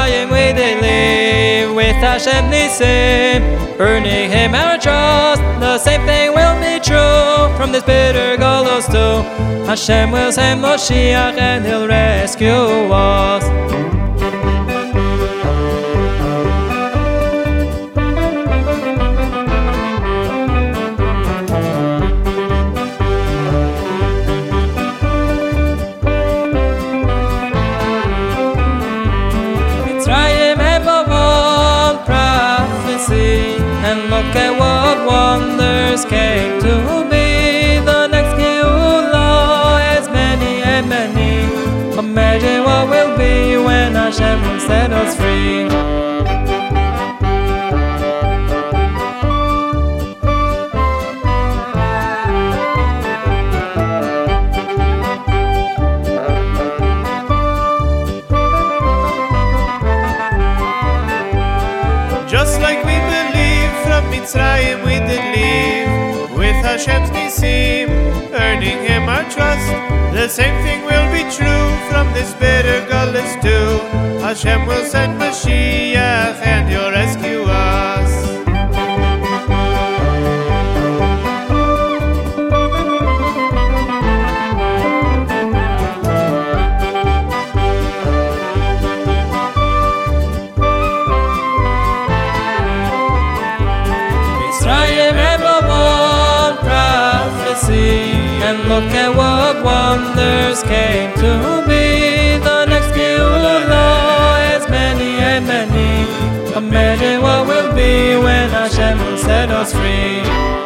Mitzrayim we they live with Hashem Nisim, earning Him our trust. The same thing will be true from this bitter gullus too. Hashem will send Moshiach and He'll rescue us. And look at what wonders came to be. The next Geulah is many and many. Imagine what will be when Hashem will set us free. Mitzrayim we did leave with Hashem's nisim, earning Him our trust. The same thing will be true from this bitter gullus too. Hashem will send Mashiach and and look at what wonders came to be. The next Geulah is many and many. Imagine what will be when Hashem will set us free.